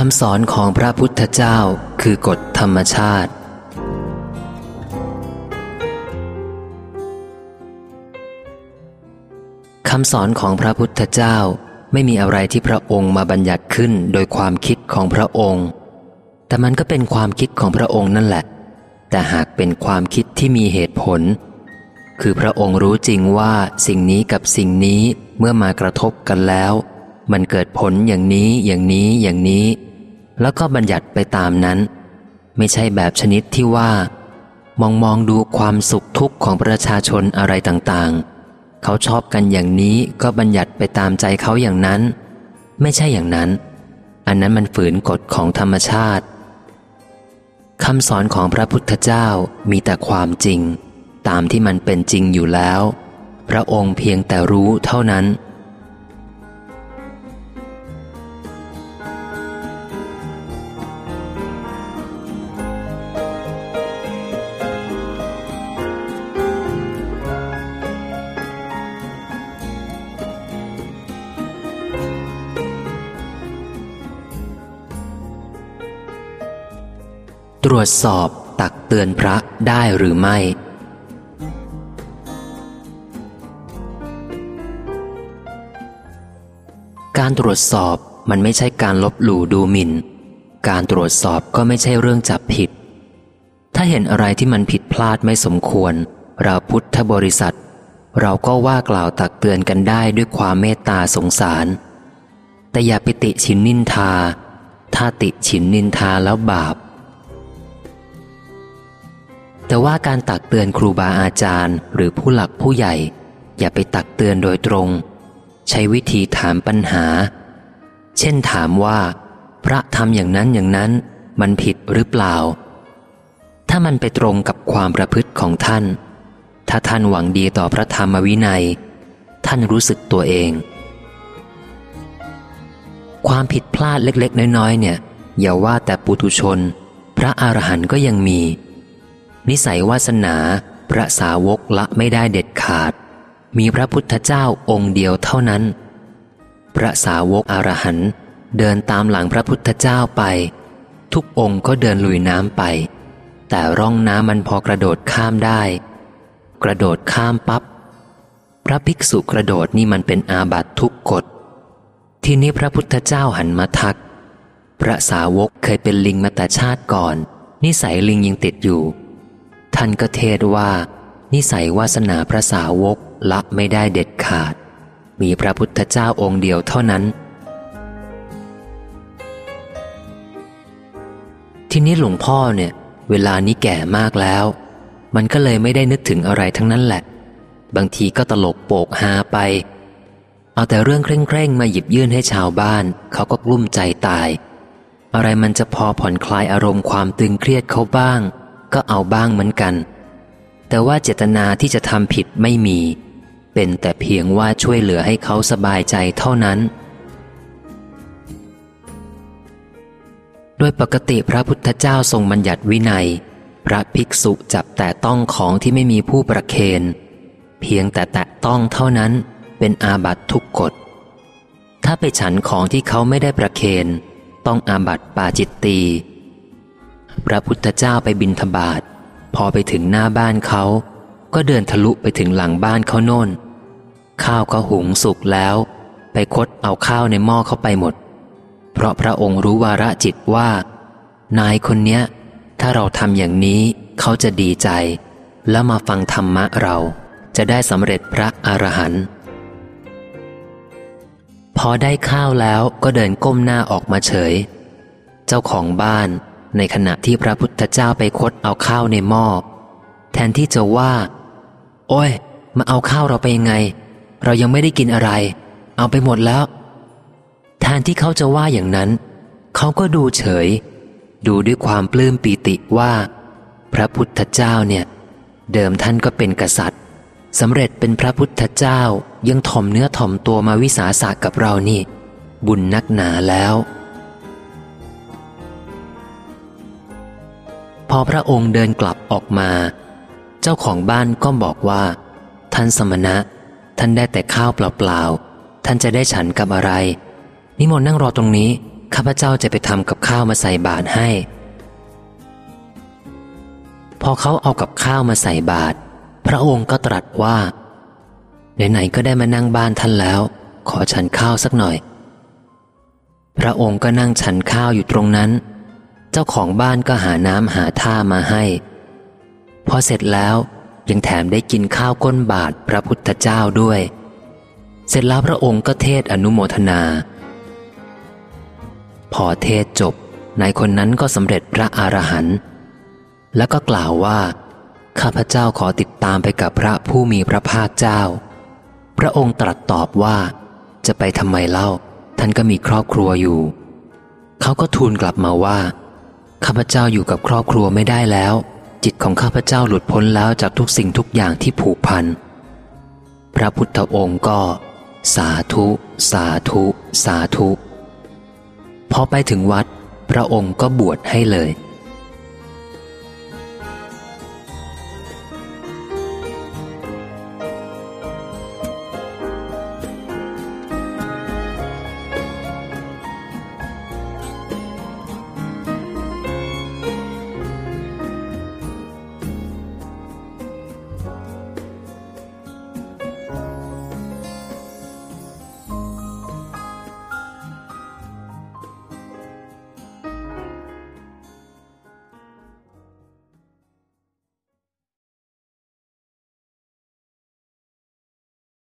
คำสอนของพระพุทธเจ้าคือกฎธรรมชาติ คำสอนของพระพุทธเจ้าไม่มีอะไรที่พระองค์มาบัญญัติขึ้นโดยความคิดของพระองค์ แต่มันก็เป็นความคิดของพระองค์นั่นแหละ แต่หากเป็นความคิดที่มีเหตุผล คือพระองค์รู้จริงว่าสิ่งนี้กับสิ่งนี้เมื่อมากระทบกันแล้ว มันเกิดผลอย่างนี้อย่างนี้อย่างนี้ แล้วก็บัญญัติไปตามนั้น ไม่ใช่แบบชนิดที่ว่า มองมองดูความสุขทุกข์ของประชาชนอะไรต่างๆ เขาชอบกันอย่างนี้ก็บัญญัติไปตามใจเขาอย่างนั้น ไม่ใช่อย่างนั้น อันนั้นมันฝืนกฎของธรรมชาติคำสอนของพระพุทธเจ้ามีแต่ความจริง ตามที่มันเป็นจริงอยู่แล้ว พระองค์เพียงแต่รู้เท่านั้น รวจสอบตักเตือนพระได้หรือไม่ การตรวจสอบมันไม่ใช่การลบหลู่ดูหมิน่น การตรวจสอบก็ไม่ใช่เรื่องจับผิด ถ้าเห็นอะไรที่มันผิดพลาดไม่สมควร เราพุทธบริษัท เราก็ว่ากล่าวตักเตือนกันได้ด้วยความเมตตาสงสาร แต่อย่าไปติชินนินทา ถ้าติชินนินทาแล้วบาป แต่ว่าการตักเตือนครูบาอาจารย์หรือผู้หลักผู้ใหญ่ อย่าไปตักเตือนโดยตรง ใช้วิธีถามปัญหา เช่นถามว่า พระทำอย่างนั้นอย่างนั้น มันผิดหรือเปล่า ถ้ามันไปตรงกับความประพฤติของท่าน ถ้าท่านหวังดีต่อพระธรรมวินัย ท่านรู้สึกตัวเอง ความผิดพลาดเล็กๆ น้อยๆ เนี่ย อย่าว่าแต่ปุถุชน พระอรหันต์ก็ยังมี นิสัยวาสนา พระสาวกละไม่ได้เด็ดขาด มีพระพุทธเจ้าองค์เดียวเท่านั้น พระสาวกอรหันต์เดินตามหลังพระพุทธเจ้าไป ทุกองค์ก็เดินลุยน้ำไป แต่ร่องน้ำมันพอกระโดดข้ามได้ กระโดดข้ามปับ๊บพระภิกษุกระโดดนี่มันเป็นอาบัตทุกกฎ ทีนี้พระพุทธเจ้าหันมาทัก พระสาวกเคยเป็นลิงมาแต่ชาติก่อน นิสัยลิงยังติดอยู่ ท่านก็เทศว่า นิสัยวาสนาพระสาวกละไม่ได้เด็ดขาด มีพระพุทธเจ้าองค์เดียวเท่านั้น ทีนี้หลวงพ่อเนี่ย เวลานี้แก่มากแล้ว มันก็เลยไม่ได้นึกถึงอะไรทั้งนั้นแหละ บางทีก็ตลกโปกฮาไป เอาแต่เรื่องเคร่งๆ มาหยิบยื่นให้ชาวบ้าน เขาก็กลุ้มใจตาย อะไรมันจะพอผ่อนคลายอารมณ์ความตึงเครียดเขาบ้าง ก็เอาบ้างเหมือนกัน แต่ว่าเจตนาที่จะทำผิดไม่มี เป็นแต่เพียงว่าช่วยเหลือให้เขาสบายใจเท่านั้น โดยปกติพระพุทธเจ้าทรงบัญญัติวินัย พระภิกษุจับแต่ต้องของที่ไม่มีผู้ประเคนเพียงแต่แตะต้องเท่านั้นเป็นอาบัตทุกกฎ ถ้าไปฉันของที่เขาไม่ได้ประเคนต้องอาบัตปาจิตตี พระพุทธเจ้าไปบินทบาทพอไปถึงหน้าบ้านเขา ก็เดินทะลุไปถึงหลังบ้านเขาโน่น ข้าวก็หุงสุกแล้ว ไปคดเอาข้าวในหม้อเข้าไปหมด เพราะพระองค์รู้วาระจิตว่า นายคนเนี้ย ถ้าเราทำอย่างนี้เขาจะดีใจ แล้วมาฟังธรรมะเราจะได้สำเร็จพระอรหันต์พอได้ข้าวแล้วก็เดินก้มหน้าออกมาเฉย เจ้าของบ้าน ในขณะที่พระพุทธเจ้าไปคดเอาข้าวในหม้อแทนที่จะว่า โอ้ย มาเอาข้าวเราไปยังไง เรายังไม่ได้กินอะไร เอาไปหมดแล้ว แทนที่เขาจะว่าอย่างนั้น เขาก็ดูเฉย ดูด้วยความปลื้มปีติว่า พระพุทธเจ้าเนี่ย เดิมท่านก็เป็นกษัตริย์สำเร็จเป็นพระพุทธเจ้ายังถ่อมเนื้อถ่อมตัวมาวิสาสะกับเรานี่ บุญนักหนาแล้ว อพระองค์เดินกลับออกมา เจ้าของบ้านก็บอกว่า ท่านสมณะ ท่านได้แต่ข้าวเปล่าๆท่านจะได้ฉันกับอะไร นิมนต์นั่งรอตรงนี้ ข้าพเจ้าจะไปทำกับข้าวมาใส่บาตรให้ พอเขาเอากับข้าวมาใส่บาตรพระองค์ก็ตรัสว่าไหนๆก็ได้มานั่งบ้านท่านแล้ว ขอฉันข้าวสักหน่อย พระองค์ก็นั่งฉันข้าวอยู่ตรงนั้น จ้าของบ้านก็หาน้ำหาท่ามาให้ พอเสร็จแล้วยังแถมได้กินข้าวก้นบาทพระพุทธเจ้าด้วย เสร็จแล้วพระองค์ก็เทศอนุโมทนา พอเทศจบนายคนนั้นก็สำเร็จพระอรหันต์แล้วก็กล่าวว่า ข้าพเจ้าขอติดตามไปกับพระผู้มีพระภาคเจ้า พระองค์ตรัสตอบว่า จะไปทำไมเล่า ท่านก็มีครอบครัวอยู่ เขาก็ทูลกลับมาว่า ข้าพเจ้าอยู่กับครอบครัวไม่ได้แล้ว จิตของข้าพเจ้าหลุดพ้นแล้วจากทุกสิ่งทุกอย่างที่ผูกพัน พระพุทธองค์ก็ สาธุ สาธุ สาธุ พอไปถึงวัด พระองค์ก็บวชให้เลย